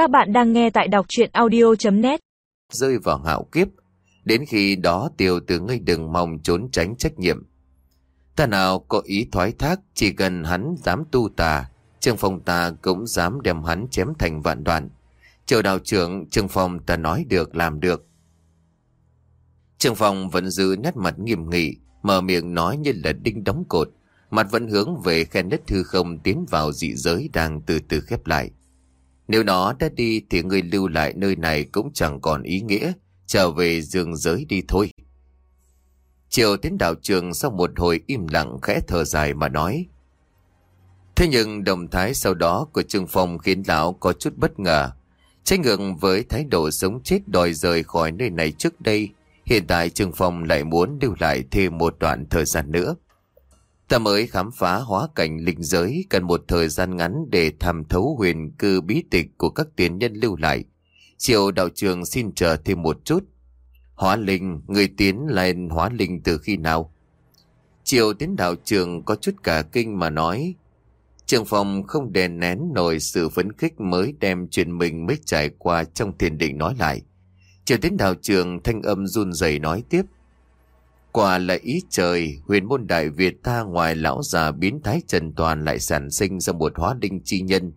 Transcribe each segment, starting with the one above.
Các bạn đang nghe tại đọc chuyện audio.net Rơi vào hạo kiếp. Đến khi đó tiêu từ ngươi đừng mong trốn tránh trách nhiệm. Ta nào có ý thoái thác chỉ cần hắn dám tu tà. Trương Phong ta cũng dám đem hắn chém thành vạn đoạn. chờ đạo trưởng Trương Phong ta nói được làm được. Trương Phong vẫn giữ nét mặt nghiêm nghị, mở miệng nói như là đinh đóng cột. Mặt vẫn hướng về khe nứt thư không tiến vào dị giới đang từ từ khép lại. Nếu nó đã đi thì người lưu lại nơi này cũng chẳng còn ý nghĩa, trở về dương giới đi thôi. Chiều tiến đạo trường sau một hồi im lặng khẽ thở dài mà nói. Thế nhưng động thái sau đó của Trương Phong khiến lão có chút bất ngờ. Trái ngược với thái độ sống chết đòi rời khỏi nơi này trước đây, hiện tại Trương Phong lại muốn lưu lại thêm một đoạn thời gian nữa. Ta mới khám phá hóa cảnh linh giới cần một thời gian ngắn để tham thấu huyền cư bí tịch của các tiến nhân lưu lại. Triệu đạo trường xin chờ thêm một chút. Hóa linh, người tiến lên hóa linh từ khi nào? Triệu tiến đạo trường có chút cả kinh mà nói. Trường phòng không đè nén nổi sự phấn khích mới đem chuyện mình mới trải qua trong thiền định nói lại. Triệu tiến đạo trường thanh âm run rẩy nói tiếp. Quả là ý trời, huyền môn đại Việt ta ngoài lão già biến thái trần toàn lại sản sinh ra một hóa đinh chi nhân.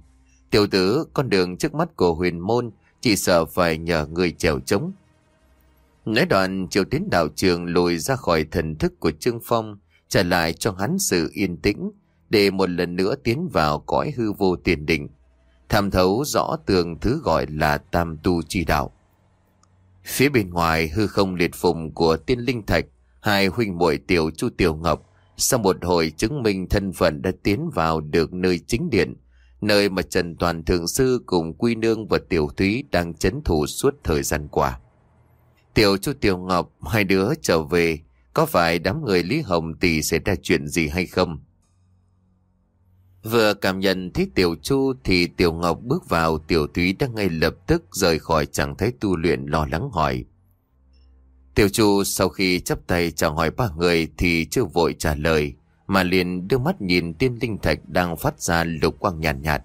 Tiểu tử, con đường trước mắt của huyền môn chỉ sợ phải nhờ người trèo chống. Nói đoạn triều tiến đạo trường lùi ra khỏi thần thức của Trương Phong, trả lại cho hắn sự yên tĩnh, để một lần nữa tiến vào cõi hư vô tiền định, tham thấu rõ tường thứ gọi là tam tu chi đạo. Phía bên ngoài hư không liệt phùng của tiên linh thạch Hai huynh muội tiểu chu tiểu ngọc sau một hồi chứng minh thân phận đã tiến vào được nơi chính điện, nơi mà Trần Toàn Thượng Sư cùng Quy Nương và Tiểu Thúy đang chấn thủ suốt thời gian qua. Tiểu chu Tiểu Ngọc, hai đứa trở về, có phải đám người Lý Hồng tỷ xảy ra chuyện gì hay không? Vừa cảm nhận thấy Tiểu Chu thì Tiểu Ngọc bước vào Tiểu Thúy đã ngay lập tức rời khỏi trạng thái tu luyện lo lắng hỏi. Tiểu chu sau khi chấp tay chào hỏi ba người thì chưa vội trả lời, mà liền đưa mắt nhìn tiên linh thạch đang phát ra lục quang nhàn nhạt, nhạt.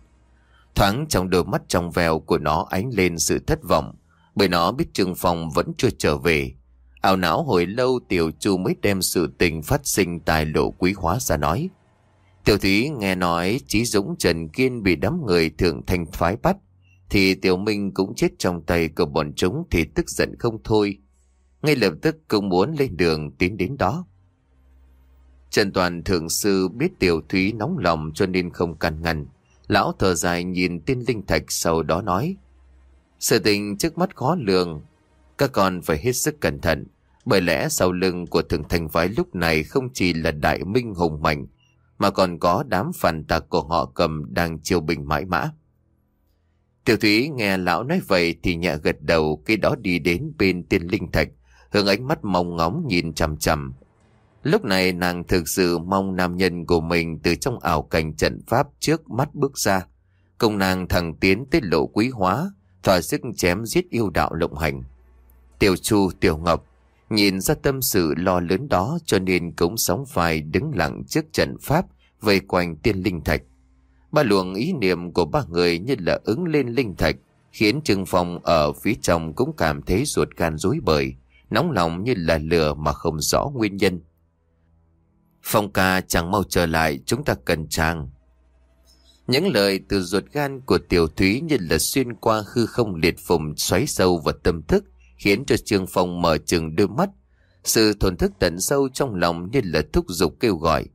Thoáng trong đôi mắt trong veo của nó ánh lên sự thất vọng, bởi nó biết Trương Phong vẫn chưa trở về. Ảo não hồi lâu tiểu chu mới đem sự tình phát sinh tài lộ quý hóa ra nói. Tiểu thúy nghe nói Chí Dũng Trần Kiên bị đám người thượng thành phái bắt, thì tiểu minh cũng chết trong tay của bọn chúng thì tức giận không thôi ngay lập tức cũng muốn lên đường tiến đến đó. Trần Toàn Thượng Sư biết Tiểu Thúy nóng lòng cho nên không can ngăn. Lão thở dài nhìn tiên linh thạch sau đó nói. Sự tình trước mắt khó lường. Các con phải hết sức cẩn thận. Bởi lẽ sau lưng của thượng thành phái lúc này không chỉ là đại minh hùng mạnh, mà còn có đám phản tạc của họ cầm đang chiêu bình mãi mã. Tiểu Thúy nghe lão nói vậy thì nhẹ gật đầu khi đó đi đến bên tiên linh thạch Hương ánh mắt mong ngóng nhìn chằm chằm. Lúc này nàng thực sự mong nam nhân của mình từ trong ảo cảnh trận pháp trước mắt bước ra. Công nàng thẳng tiến tiết lộ quý hóa, thỏa sức chém giết yêu đạo lộng hành. Tiểu Chu, Tiểu Ngọc, nhìn ra tâm sự lo lớn đó cho nên cũng sóng phải đứng lặng trước trận pháp vây quanh tiên linh thạch. Ba luồng ý niệm của ba người như là ứng lên linh thạch, khiến Trương Phong ở phía trong cũng cảm thấy ruột gan rối bời nóng lòng như là lửa mà không rõ nguyên nhân. Phong ca chẳng mau trở lại, chúng ta cần chàng. Những lời từ ruột gan của tiểu thúy như là xuyên qua hư không liệt phùng xoáy sâu vào tâm thức, khiến cho Trương Phong mở trừng đôi mắt. Sự thổn thức tận sâu trong lòng như là thúc giục kêu gọi.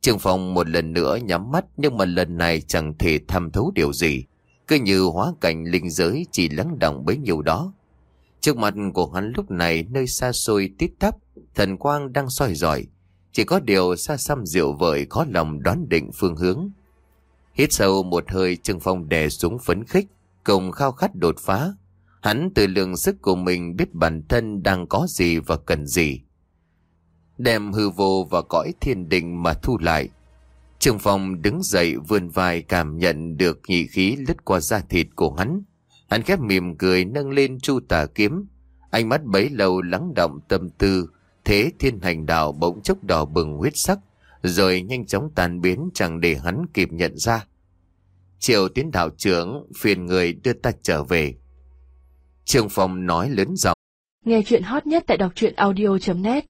Trương Phong một lần nữa nhắm mắt nhưng mà lần này chẳng thể thăm thấu điều gì. Cứ như hóa cảnh linh giới chỉ lắng động bấy nhiêu đó. Trước mặt của hắn lúc này nơi xa xôi tít tắp, thần quang đang soi rọi. Chỉ có điều xa xăm rượu vời khó lòng đoán định phương hướng. Hít sâu một hơi Trương Phong đè xuống phấn khích, cùng khao khát đột phá. Hắn từ lượng sức của mình biết bản thân đang có gì và cần gì. Đem hư vô và cõi thiên định mà thu lại. Trương Phong đứng dậy vươn vai cảm nhận được nhị khí lứt qua da thịt của hắn. Hắn khép mỉm cười nâng lên chu tà kiếm. Ánh mắt bấy lâu lắng động tâm tư, thế thiên hành đạo bỗng chốc đỏ bừng huyết sắc, rồi nhanh chóng tan biến chẳng để hắn kịp nhận ra. Chiều tiến đạo trưởng phiền người đưa ta trở về. trường phòng nói lớn giọng. Nghe chuyện hot nhất tại đọc truyện audio.net